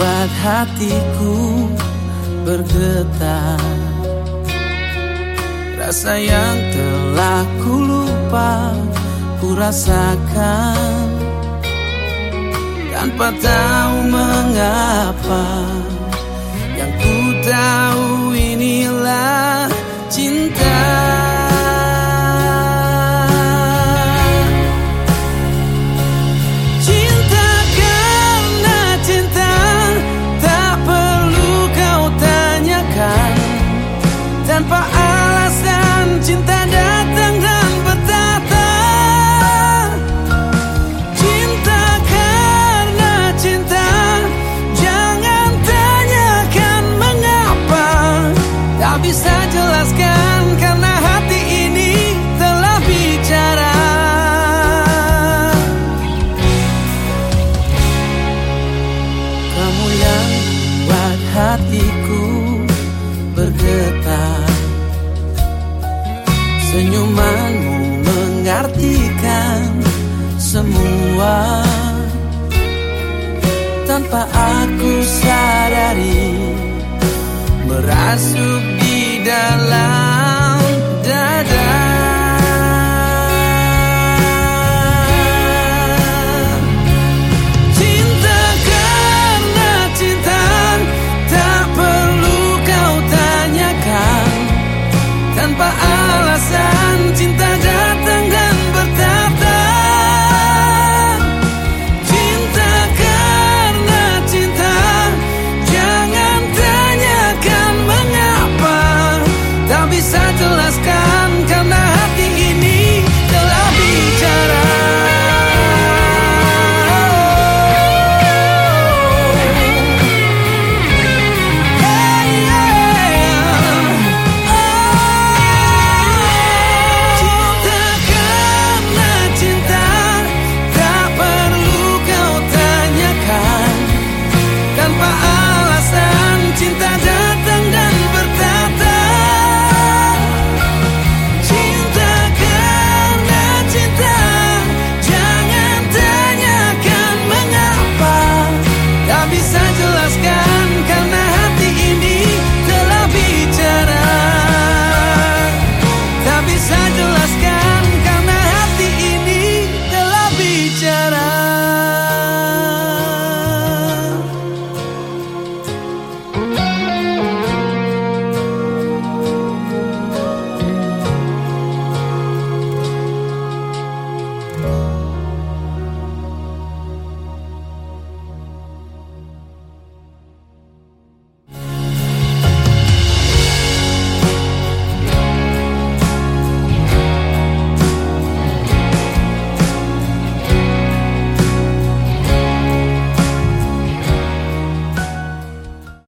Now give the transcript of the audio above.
buat hatiku bergetar. Rasa yang telah ku lupa ku rasakan. Tanpa tahu mengapa hatiku bergetar. Senyumanmu mengartikan semua. Tanpa aku sadari